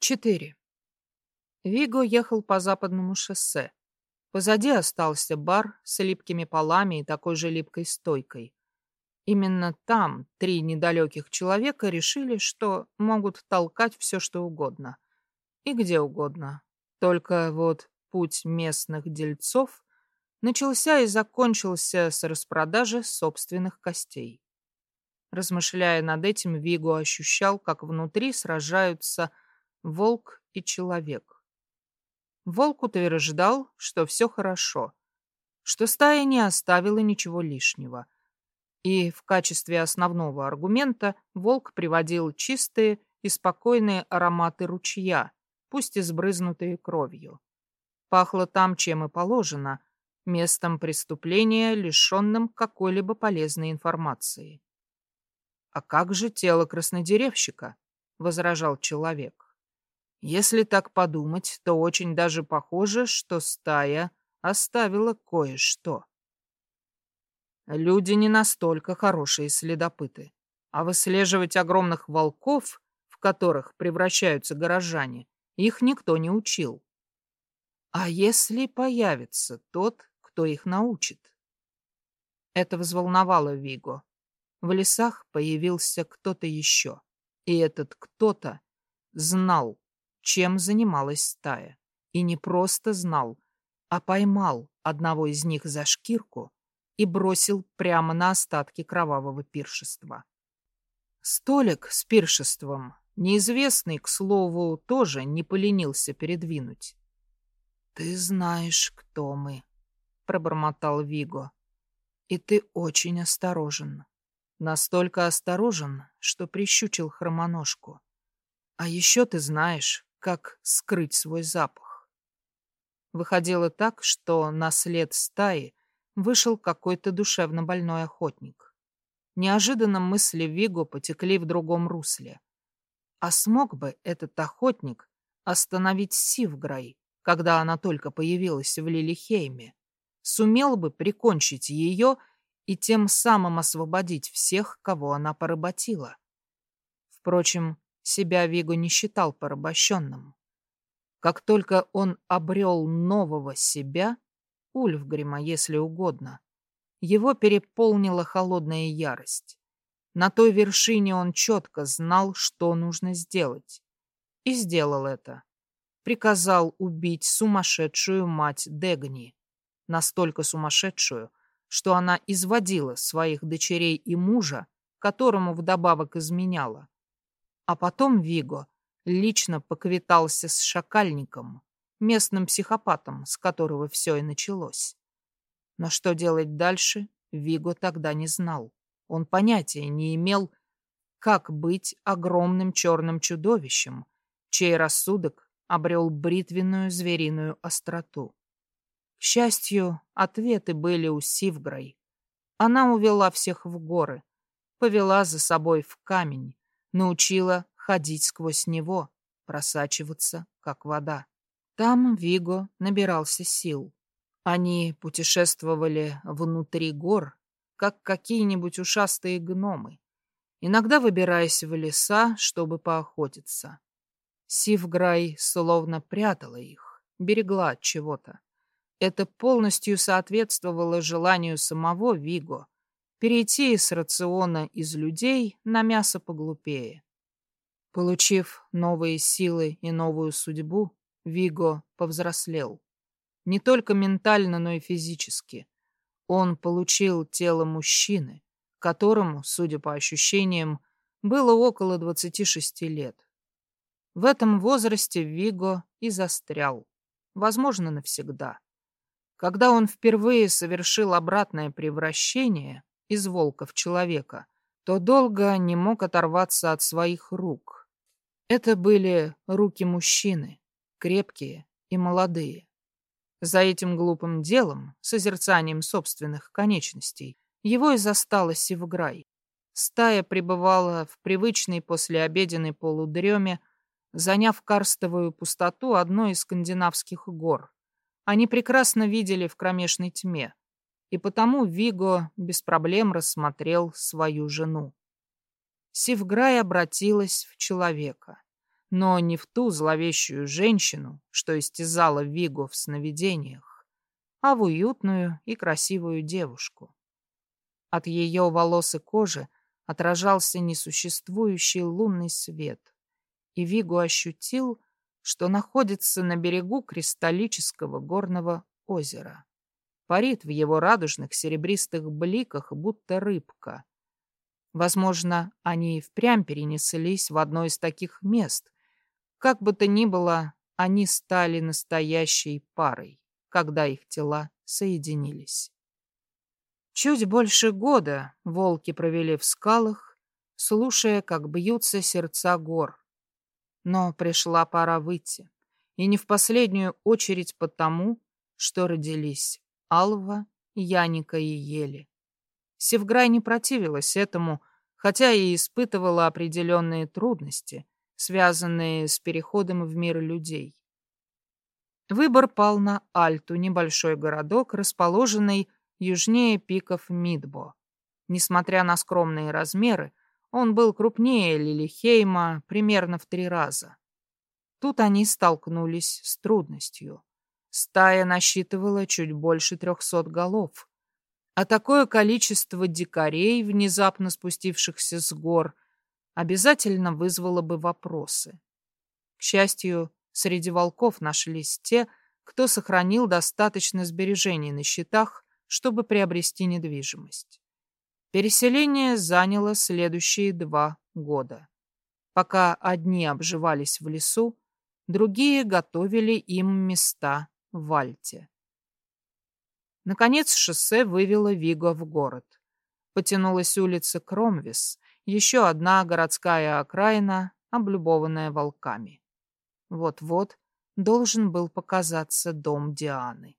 4. Виго ехал по западному шоссе. Позади остался бар с липкими полами и такой же липкой стойкой. Именно там три недалеких человека решили, что могут толкать все, что угодно. И где угодно. Только вот путь местных дельцов начался и закончился с распродажи собственных костей. Размышляя над этим, Виго ощущал, как внутри сражаются волк и человек. Волк утверждал, что все хорошо, что стая не оставила ничего лишнего. И в качестве основного аргумента волк приводил чистые и спокойные ароматы ручья, пусть и сбрызнутые кровью. Пахло там, чем и положено, местом преступления, лишенным какой-либо полезной информации. «А как же тело краснодеревщика?» — возражал человек. Если так подумать, то очень даже похоже, что стая оставила кое-что. Люди не настолько хорошие следопыты, а выслеживать огромных волков, в которых превращаются горожане, их никто не учил. А если появится тот, кто их научит? Это взволновало Виго. В лесах появился кто-то еще, и этот кто-то знал, чем занималась стая. И не просто знал, а поймал одного из них за шкирку и бросил прямо на остатки кровавого пиршества. Столик с пиршеством, неизвестный, к слову, тоже не поленился передвинуть. «Ты знаешь, кто мы», — пробормотал Виго. «И ты очень осторожен. Настолько осторожен, что прищучил хромоножку. А еще ты знаешь, как скрыть свой запах. Выходило так, что на след стаи вышел какой-то душевно больной охотник. Неожиданно мысли Виго потекли в другом русле. А смог бы этот охотник остановить Сивграй, когда она только появилась в Лилихейме? Сумел бы прикончить ее и тем самым освободить всех, кого она поработила? Впрочем, себя Виго не считал порабощенным. Как только он обрел нового себя, Ульфгрима, если угодно, его переполнила холодная ярость. На той вершине он четко знал, что нужно сделать. И сделал это. Приказал убить сумасшедшую мать Дегни. Настолько сумасшедшую, что она изводила своих дочерей и мужа, которому вдобавок изменяла. А потом Виго лично поквитался с шакальником, местным психопатом, с которого все и началось. Но что делать дальше, Виго тогда не знал. Он понятия не имел, как быть огромным черным чудовищем, чей рассудок обрел бритвенную звериную остроту. К счастью, ответы были у Сивграй. Она увела всех в горы, повела за собой в камень, научила ходить сквозь него, просачиваться, как вода. Там Виго набирался сил. Они путешествовали внутри гор, как какие-нибудь ушастые гномы, иногда выбираясь в леса, чтобы поохотиться. Сивграй словно прятала их, берегла от чего-то. Это полностью соответствовало желанию самого Виго перейти с рациона из людей на мясо поглупее. Получив новые силы и новую судьбу, Виго повзрослел. Не только ментально, но и физически. Он получил тело мужчины, которому, судя по ощущениям, было около 26 лет. В этом возрасте Виго и застрял, возможно, навсегда. Когда он впервые совершил обратное превращение, из волка в человека, то долго не мог оторваться от своих рук. Это были руки мужчины, крепкие и молодые. За этим глупым делом, созерцанием собственных конечностей, его и застала Сивграй. Стая пребывала в привычной послеобеденной полудреме, заняв карстовую пустоту одной из скандинавских гор. Они прекрасно видели в кромешной тьме, и потому Виго без проблем рассмотрел свою жену. Севграй обратилась в человека. но не в ту зловещую женщину, что истязала Вигу в сновидениях, а в уютную и красивую девушку. От ее волос и кожи отражался несуществующий лунный свет, и Вигу ощутил, что находится на берегу кристаллического горного озера. Парит в его радужных серебристых бликах, будто рыбка. Возможно, они и впрямь перенеслись в одно из таких мест, как бы то ни было, они стали настоящей парой, когда их тела соединились. Чуть больше года волки провели в скалах, слушая, как бьются сердца гор. Но пришла пора выйти, и не в последнюю очередь потому, что родились Алва, Яника и Ели. Севграй не противилась этому, хотя и испытывала определенные трудности, связанные с переходом в мир людей. Выбор пал на Альту, небольшой городок, расположенный южнее пиков Мидбо. Несмотря на скромные размеры, он был крупнее Лилихейма примерно в три раза. Тут они столкнулись с трудностью. Стая насчитывала чуть больше трехсот голов, а такое количество дикарей, внезапно спустившихся с гор, обязательно вызвало бы вопросы. К счастью, среди волков нашлись те, кто сохранил достаточно сбережений на счетах, чтобы приобрести недвижимость. Переселение заняло следующие два года. Пока одни обживались в лесу, другие готовили им места в Альте. Наконец шоссе вывело Виго в город. Потянулась улица Кромвис, еще одна городская окраина, облюбованная волками. Вот-вот должен был показаться дом Дианы.